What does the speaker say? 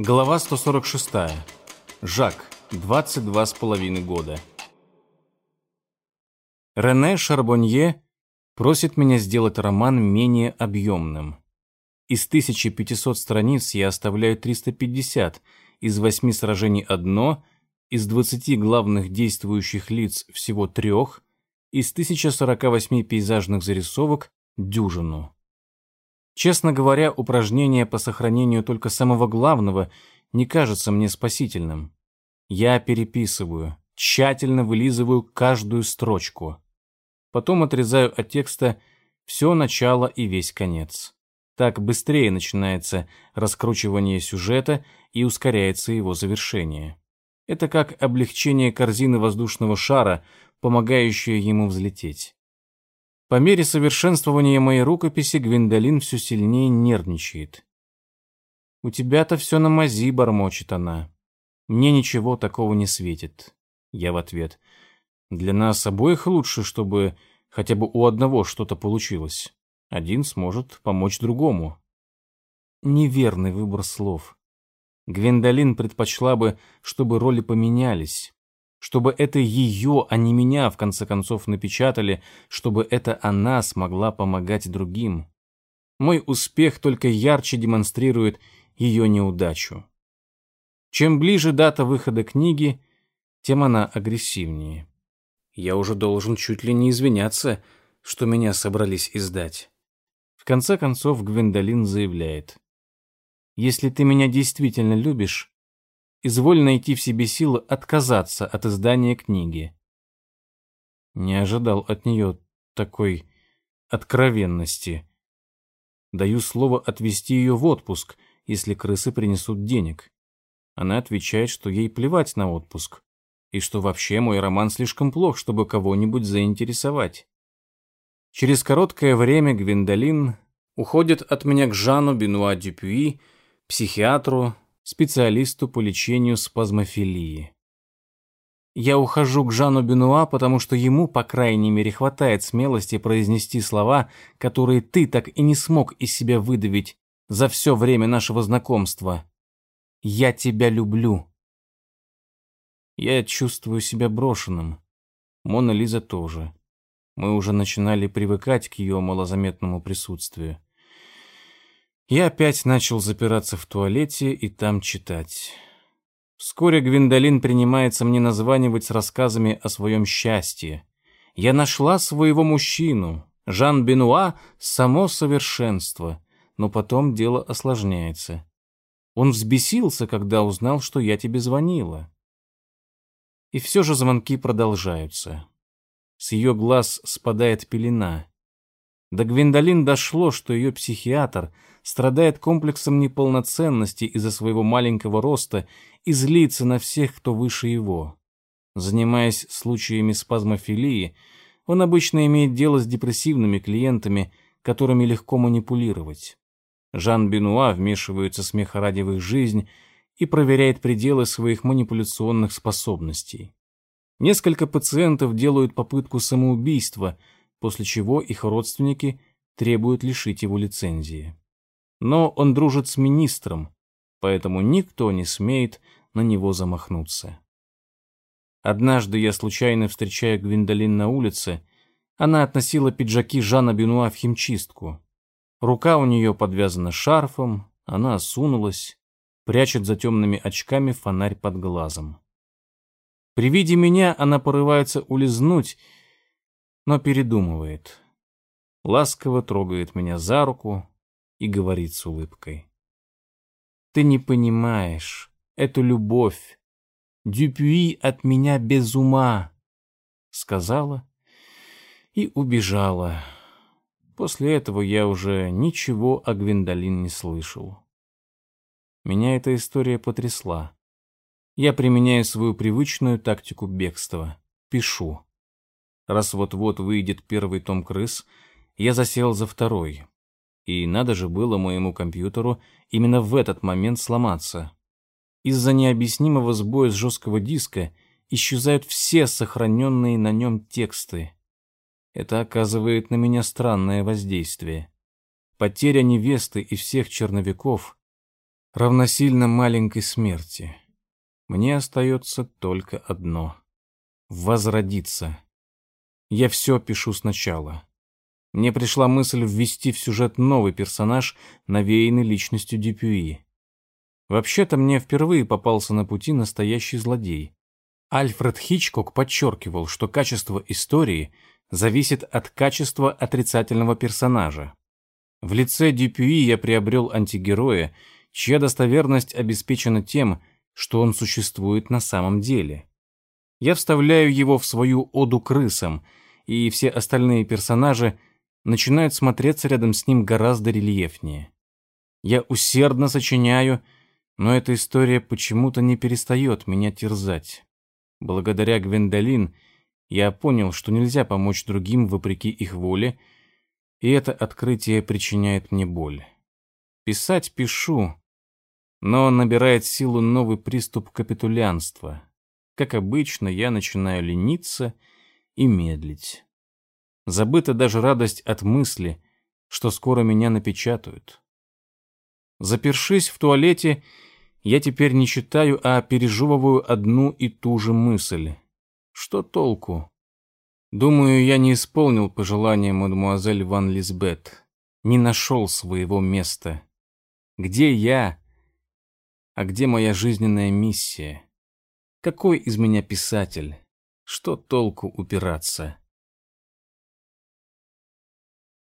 Глава 146. Жак, 22 с половиной года. Рене Шарбонье просит меня сделать роман менее объемным. Из 1500 страниц я оставляю 350, из восьми сражений одно, из 20 главных действующих лиц всего трех, из 1048 пейзажных зарисовок дюжину. Честно говоря, упражнение по сохранению только самого главного не кажется мне спасительным. Я переписываю, тщательно вылизываю каждую строчку. Потом отрезаю от текста все начало и весь конец. Так быстрее начинается раскручивание сюжета и ускоряется его завершение. Это как облегчение корзины воздушного шара, помогающее ему взлететь. По мере совершенствования моей рукописи Гвиндолин все сильнее нервничает. «У тебя-то все на мази», — бормочет она. «Мне ничего такого не светит». Я в ответ. «Для нас обоих лучше, чтобы хотя бы у одного что-то получилось. Один сможет помочь другому». Неверный выбор слов. Гвиндолин предпочла бы, чтобы роли поменялись чтобы это ее, а не меня, в конце концов, напечатали, чтобы это она смогла помогать другим. Мой успех только ярче демонстрирует ее неудачу. Чем ближе дата выхода книги, тем она агрессивнее. Я уже должен чуть ли не извиняться, что меня собрались издать. В конце концов Гвендолин заявляет. «Если ты меня действительно любишь, изволь найти в себе силы отказаться от издания книги. Не ожидал от нее такой откровенности. Даю слово отвезти ее в отпуск, если крысы принесут денег. Она отвечает, что ей плевать на отпуск, и что вообще мой роман слишком плох, чтобы кого-нибудь заинтересовать. Через короткое время Гвиндолин уходит от меня к Жану Бенуа Дюпюи, психиатру, специалисту по лечению спазмофилии. Я ухожу к Жану Бенуа, потому что ему, по крайней мере, хватает смелости произнести слова, которые ты так и не смог из себя выдавить за все время нашего знакомства. «Я тебя люблю». Я чувствую себя брошенным. Мона Лиза тоже. Мы уже начинали привыкать к ее малозаметному присутствию. Я опять начал запираться в туалете и там читать. Вскоре Гвиндолин принимается мне названивать с рассказами о своем счастье. Я нашла своего мужчину. Жан Бенуа — само совершенство. Но потом дело осложняется. Он взбесился, когда узнал, что я тебе звонила. И все же звонки продолжаются. С ее глаз спадает пелена. До Гвиндолин дошло, что ее психиатр — страдает комплексом неполноценности из-за своего маленького роста и злится на всех, кто выше его. Занимаясь случаями спазмофилии, он обычно имеет дело с депрессивными клиентами, которыми легко манипулировать. Жан Бенуа вмешивается смеха ради в их жизнь и проверяет пределы своих манипуляционных способностей. Несколько пациентов делают попытку самоубийства, после чего их родственники требуют лишить его лицензии но он дружит с министром, поэтому никто не смеет на него замахнуться. Однажды я случайно встречаю Гвиндолин на улице, она относила пиджаки Жана Бенуа в химчистку. Рука у нее подвязана шарфом, она осунулась, прячет за темными очками фонарь под глазом. При виде меня она порывается улизнуть, но передумывает. Ласково трогает меня за руку, и говорит с улыбкой. «Ты не понимаешь эту любовь. Дюпюи от меня без ума», — сказала и убежала. После этого я уже ничего о Гвиндолин не слышал. Меня эта история потрясла. Я применяю свою привычную тактику бегства. Пишу. Раз вот-вот выйдет первый том «Крыс», я засел за второй. И надо же было моему компьютеру именно в этот момент сломаться. Из-за необъяснимого сбоя с жесткого диска исчезают все сохраненные на нем тексты. Это оказывает на меня странное воздействие. Потеря невесты и всех черновиков равносильно маленькой смерти. Мне остается только одно — возродиться. Я все пишу сначала. Мне пришла мысль ввести в сюжет новый персонаж, навеянный личностью Дюпюи. Вообще-то мне впервые попался на пути настоящий злодей. Альфред Хичкок подчеркивал, что качество истории зависит от качества отрицательного персонажа. В лице Дюпюи я приобрел антигероя, чья достоверность обеспечена тем, что он существует на самом деле. Я вставляю его в свою оду крысам, и все остальные персонажи начинают смотреться рядом с ним гораздо рельефнее. Я усердно сочиняю, но эта история почему-то не перестает меня терзать. Благодаря Гвендолин я понял, что нельзя помочь другим вопреки их воле, и это открытие причиняет мне боль. Писать пишу, но набирает силу новый приступ капитулянства. Как обычно, я начинаю лениться и медлить. Забыта даже радость от мысли, что скоро меня напечатают. Запершись в туалете, я теперь не читаю, а пережевываю одну и ту же мысль. Что толку? Думаю, я не исполнил пожелания мадемуазель Ван Лизбет. Не нашел своего места. Где я? А где моя жизненная миссия? Какой из меня писатель? Что толку упираться?